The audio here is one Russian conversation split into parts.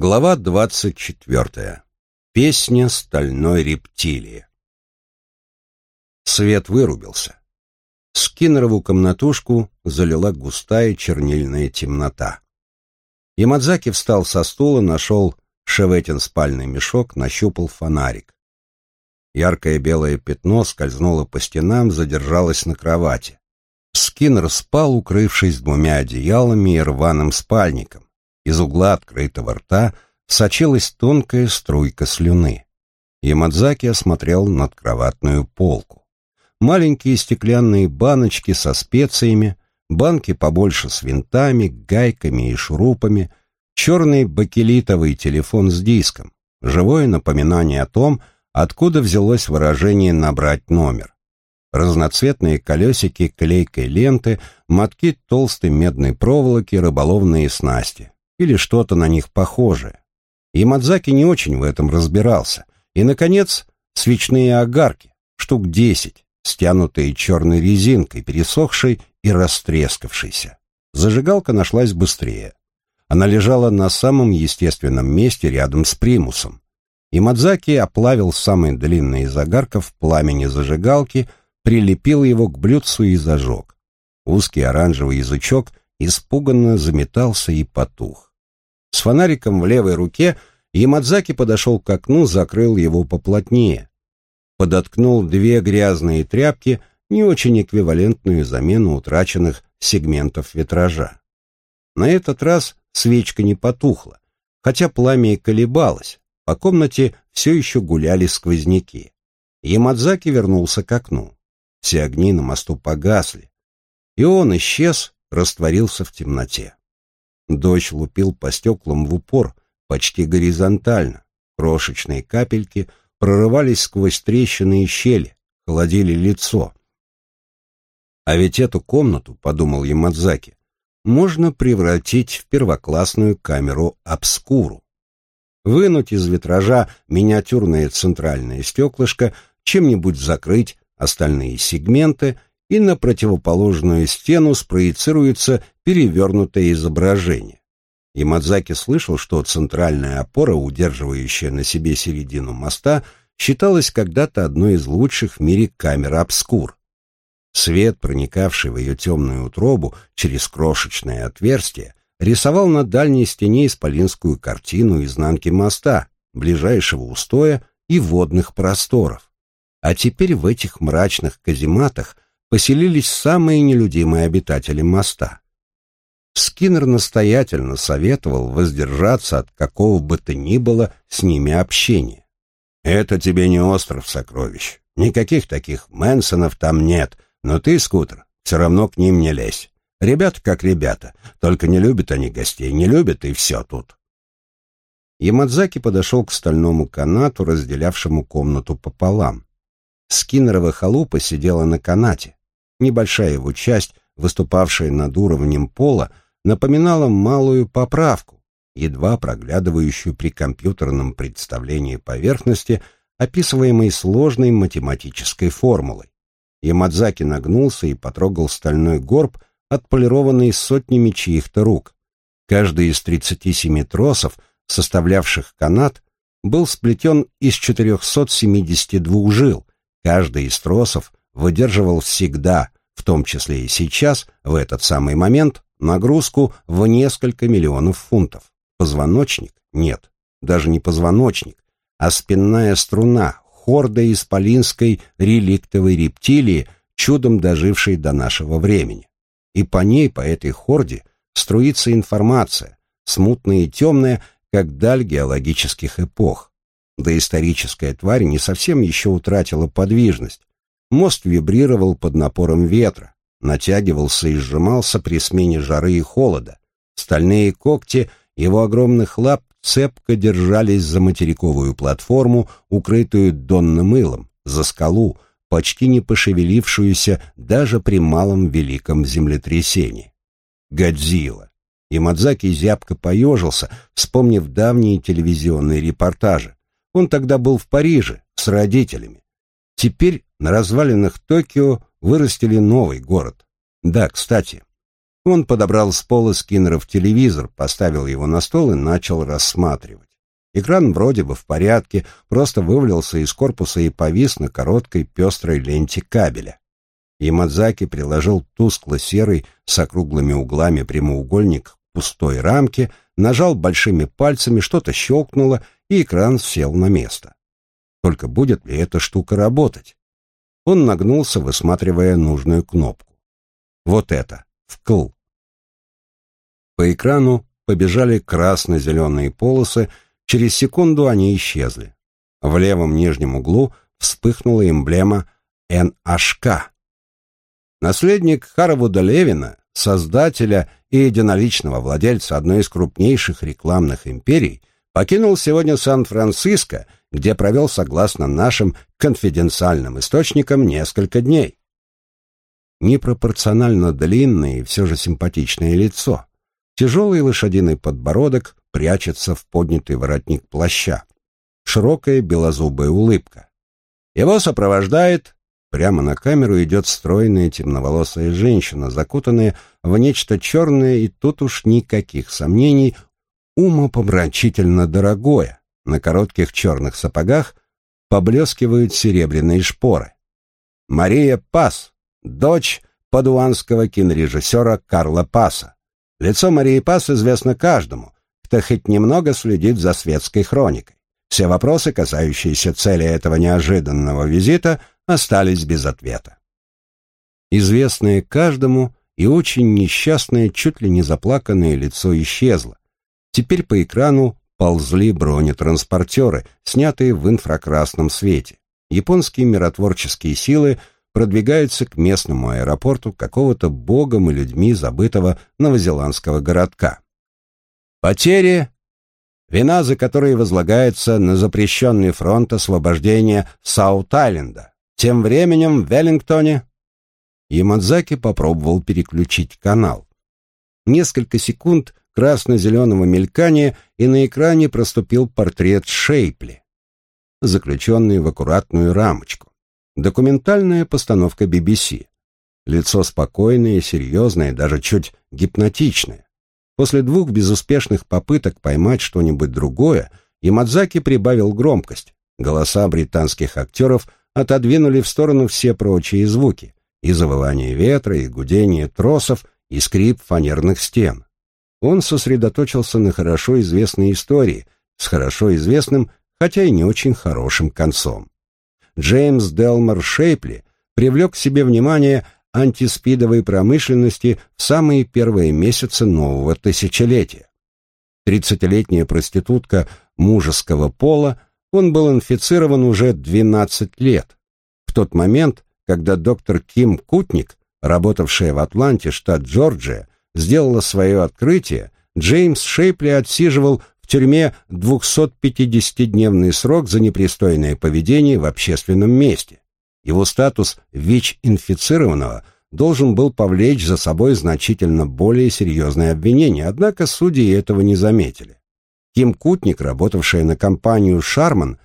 Глава двадцать четвертая. Песня стальной рептилии. Свет вырубился. Скиннерову комнатушку залила густая чернильная темнота. Ямадзаки встал со стула, нашел Шеветин спальный мешок, нащупал фонарик. Яркое белое пятно скользнуло по стенам, задержалось на кровати. Скиннер спал, укрывшись двумя одеялами и рваным спальником. Из угла открытого рта сочилась тонкая струйка слюны. Ямадзаки осмотрел надкроватную полку. Маленькие стеклянные баночки со специями, банки побольше с винтами, гайками и шурупами, черный бакелитовый телефон с диском, живое напоминание о том, откуда взялось выражение «набрать номер». Разноцветные колесики клейкой ленты, мотки толстой медной проволоки, рыболовные снасти или что-то на них похожее. И Мадзаки не очень в этом разбирался. И, наконец, свечные огарки, штук десять, стянутые черной резинкой, пересохшей и растрескавшейся. Зажигалка нашлась быстрее. Она лежала на самом естественном месте рядом с примусом. И Мадзаки оплавил самый длинный из огарков пламени зажигалки, прилепил его к блюдцу и зажег. Узкий оранжевый язычок испуганно заметался и потух. С фонариком в левой руке Ямадзаки подошел к окну, закрыл его поплотнее. Подоткнул две грязные тряпки, не очень эквивалентную замену утраченных сегментов витража. На этот раз свечка не потухла, хотя пламя и колебалось, по комнате все еще гуляли сквозняки. Ямадзаки вернулся к окну. Все огни на мосту погасли, и он исчез, растворился в темноте. Дождь лупил по стеклам в упор, почти горизонтально. Крошечные капельки прорывались сквозь трещины и щели, холодили лицо. А ведь эту комнату, подумал Ямадзаки, можно превратить в первоклассную камеру обскуру. Вынуть из витража миниатюрное центральное стеклышко, чем-нибудь закрыть остальные сегменты и на противоположную стену спроецируется перевернутое изображение. И Мадзаки слышал, что центральная опора, удерживающая на себе середину моста, считалась когда-то одной из лучших в мире камер обскур. Свет, проникавший в ее темную утробу через крошечное отверстие, рисовал на дальней стене исполинскую картину изнанки моста, ближайшего устоя и водных просторов. А теперь в этих мрачных казематах – поселились самые нелюдимые обитатели моста. Скиннер настоятельно советовал воздержаться от какого бы то ни было с ними общения. «Это тебе не остров сокровищ. Никаких таких Мэнсонов там нет, но ты, скутер, все равно к ним не лезь. Ребята как ребята, только не любят они гостей, не любят и все тут». Ямадзаки подошел к стальному канату, разделявшему комнату пополам. Скиннерова халупа сидела на канате. Небольшая его часть, выступавшая над уровнем пола, напоминала малую поправку, едва проглядывающую при компьютерном представлении поверхности, описываемой сложной математической формулой. Ямадзаки нагнулся и потрогал стальной горб, отполированный сотнями чьих-то рук. Каждый из 37 тросов, составлявших канат, был сплетен из 472 жил. Каждый из тросов выдерживал всегда, в том числе и сейчас, в этот самый момент, нагрузку в несколько миллионов фунтов. Позвоночник? Нет, даже не позвоночник, а спинная струна, хорда исполинской реликтовой рептилии, чудом дожившей до нашего времени. И по ней, по этой хорде, струится информация, смутная и темная, как даль геологических эпох. Доисторическая тварь не совсем еще утратила подвижность, Мост вибрировал под напором ветра, натягивался и сжимался при смене жары и холода. Стальные когти его огромных лап цепко держались за материковую платформу, укрытую донным мылом, за скалу, почти не пошевелившуюся даже при малом великом землетрясении. Годзилла. И Мадзаки зябко поежился, вспомнив давние телевизионные репортажи. Он тогда был в Париже с родителями. Теперь на развалинах Токио вырастили новый город. Да, кстати, Он подобрал с пола Скиннера в телевизор, поставил его на стол и начал рассматривать. Экран вроде бы в порядке, просто вывалился из корпуса и повис на короткой пестрой ленте кабеля. Ямадзаки приложил тускло-серый с округлыми углами прямоугольник к пустой рамке, нажал большими пальцами, что-то щелкнуло, и экран сел на место. Только будет ли эта штука работать? Он нагнулся, высматривая нужную кнопку. Вот это, вкл. По экрану побежали красно-зеленые полосы, через секунду они исчезли. В левом нижнем углу вспыхнула эмблема НHK. Наследник Харовуда Левина, создателя и единоличного владельца одной из крупнейших рекламных империй, покинул сегодня Сан-Франциско, где провел, согласно нашим конфиденциальным источникам, несколько дней. Непропорционально длинное и все же симпатичное лицо. Тяжелый лошадиный подбородок прячется в поднятый воротник плаща. Широкая белозубая улыбка. Его сопровождает Прямо на камеру идет стройная темноволосая женщина, закутанная в нечто черное, и тут уж никаких сомнений, умопомрачительно дорогое. На коротких черных сапогах поблескивают серебряные шпоры. Мария Пас, дочь падуанского кинорежиссера Карла Паса. Лицо Марии Пас известно каждому, кто хоть немного следит за светской хроникой. Все вопросы, касающиеся цели этого неожиданного визита, остались без ответа. Известное каждому и очень несчастное, чуть ли не заплаканное лицо исчезло. Теперь по экрану ползли бронетранспортеры, снятые в инфракрасном свете. Японские миротворческие силы продвигаются к местному аэропорту какого-то богом и людьми забытого новозеландского городка. Потери вина за которые возлагается на запрещенный фронт освобождения Саут-Айленда. Тем временем в Веллингтоне Ямадзаки попробовал переключить канал. Несколько секунд красно-зеленого мелькания, и на экране проступил портрет Шейпли, заключенный в аккуратную рамочку. Документальная постановка BBC. Лицо спокойное, серьезное, даже чуть гипнотичное. После двух безуспешных попыток поймать что-нибудь другое, Ямадзаки прибавил громкость. Голоса британских актеров отодвинули в сторону все прочие звуки, и завывание ветра, и гудение тросов, и скрип фанерных стен. Он сосредоточился на хорошо известной истории, с хорошо известным, хотя и не очень хорошим концом. Джеймс Делмор Шейпли привлек к себе внимание антиспидовой промышленности в самые первые месяцы нового тысячелетия. Тридцатилетняя проститутка мужеского пола он был инфицирован уже 12 лет. В тот момент, когда доктор Ким Кутник, работавшая в Атланте, штат Джорджия, сделала свое открытие, Джеймс Шейпли отсиживал в тюрьме 250-дневный срок за непристойное поведение в общественном месте. Его статус ВИЧ-инфицированного должен был повлечь за собой значительно более серьезные обвинения, однако судьи этого не заметили. Ким Кутник, работавшая на компанию «Шарман»,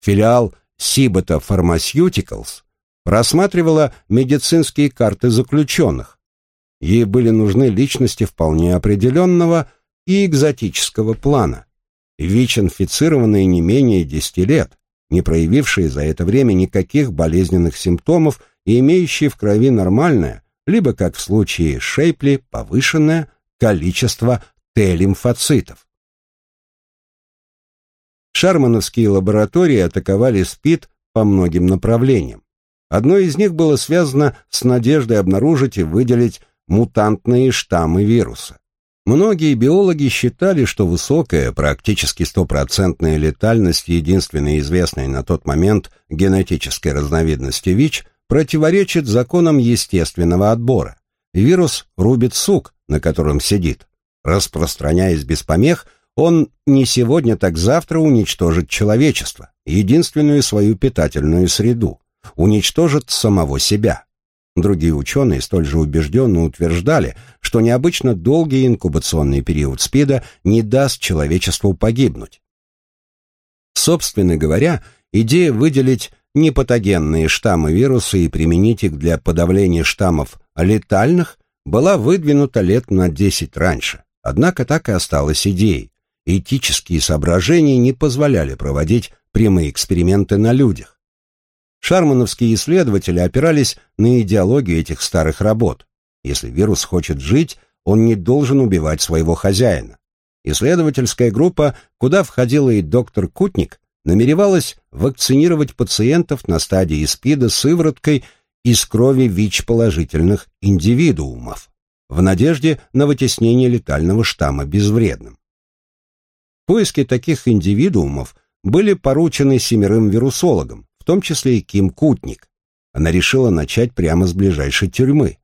филиал Сибота Pharmaceuticals, просматривала медицинские карты заключенных. Ей были нужны личности вполне определенного и экзотического плана, ВИЧ-инфицированные не менее 10 лет, не проявившие за это время никаких болезненных симптомов и имеющие в крови нормальное, либо, как в случае Шейпли, повышенное количество Т-лимфоцитов. Шармановские лаборатории атаковали СПИД по многим направлениям. Одно из них было связано с надеждой обнаружить и выделить мутантные штаммы вируса. Многие биологи считали, что высокая, практически стопроцентная летальность единственной известной на тот момент генетической разновидности ВИЧ противоречит законам естественного отбора. Вирус рубит сук, на котором сидит. Распространяясь без помех, он не сегодня, так завтра уничтожит человечество, единственную свою питательную среду, уничтожит самого себя. Другие ученые столь же убежденно утверждали, что необычно долгий инкубационный период СПИДа не даст человечеству погибнуть. Собственно говоря, идея выделить непатогенные штаммы вируса и применить их для подавления штаммов летальных была выдвинута лет на десять раньше, однако так и осталась идеей. Этические соображения не позволяли проводить прямые эксперименты на людях. Шармановские исследователи опирались на идеологию этих старых работ. Если вирус хочет жить, он не должен убивать своего хозяина. Исследовательская группа, куда входила и доктор Кутник, намеревалась вакцинировать пациентов на стадии СПИДа сывороткой из крови ВИЧ-положительных индивидуумов в надежде на вытеснение летального штамма безвредным. Поиски таких индивидуумов были поручены семерым вирусологам, том числе и Ким Кутник. Она решила начать прямо с ближайшей тюрьмы.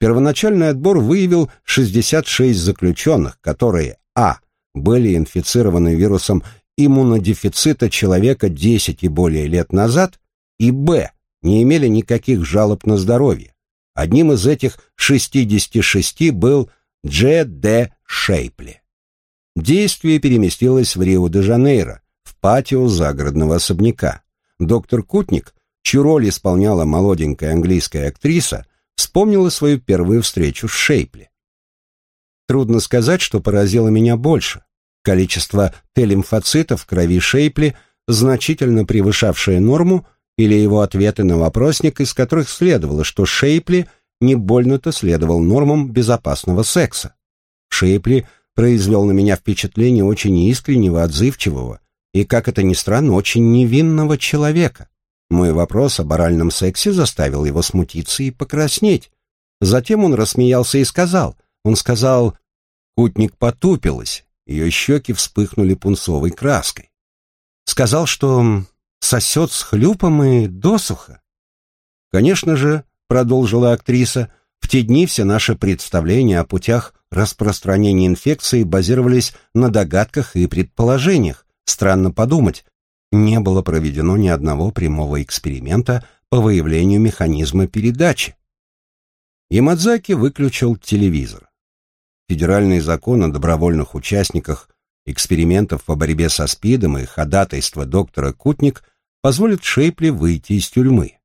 Первоначальный отбор выявил 66 заключенных, которые а. были инфицированы вирусом иммунодефицита человека 10 и более лет назад, и б. не имели никаких жалоб на здоровье. Одним из этих 66 был Дж. Д. Шейпли. Действие переместилось в Рио-де-Жанейро, в патио загородного особняка. Доктор Кутник, чью роль исполняла молоденькая английская актриса, вспомнила свою первую встречу с Шейпли. Трудно сказать, что поразило меня больше. Количество Т-лимфоцитов в крови Шейпли, значительно превышавшее норму, или его ответы на вопросник, из которых следовало, что Шейпли не больно-то следовал нормам безопасного секса. Шейпли произвел на меня впечатление очень искреннего, отзывчивого и, как это ни странно, очень невинного человека. Мой вопрос об оральном сексе заставил его смутиться и покраснеть. Затем он рассмеялся и сказал, он сказал, кутник потупилась, ее щеки вспыхнули пунцовой краской. Сказал, что сосет с хлюпом и досуха. Конечно же, продолжила актриса, в те дни все наши представления о путях распространения инфекции базировались на догадках и предположениях. Странно подумать, не было проведено ни одного прямого эксперимента по выявлению механизма передачи. Ямадзаки выключил телевизор. Федеральный закон о добровольных участниках экспериментов по борьбе со СПИДом и ходатайство доктора Кутник позволят Шейпли выйти из тюрьмы.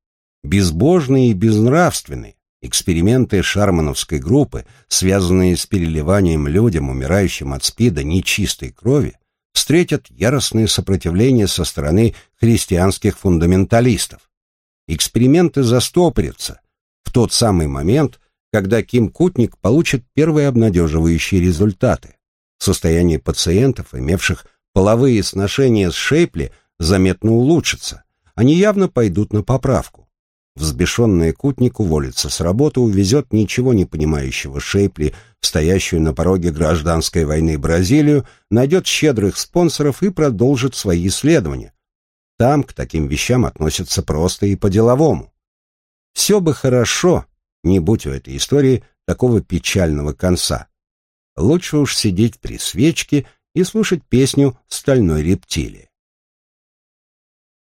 Безбожный и безнравственный, Эксперименты шармановской группы, связанные с переливанием людям, умирающим от СПИДа, нечистой крови, встретят яростное сопротивление со стороны христианских фундаменталистов. Эксперименты застопорятся в тот самый момент, когда Ким Кутник получит первые обнадеживающие результаты. Состояние пациентов, имевших половые сношения с Шейпли, заметно улучшится. Они явно пойдут на поправку. Взбешенный Кутник уволится с работы, увезет ничего не понимающего Шейпли, стоящую на пороге гражданской войны Бразилию, найдет щедрых спонсоров и продолжит свои исследования. Там к таким вещам относятся просто и по-деловому. Все бы хорошо, не будь у этой истории такого печального конца. Лучше уж сидеть при свечке и слушать песню стальной рептилии.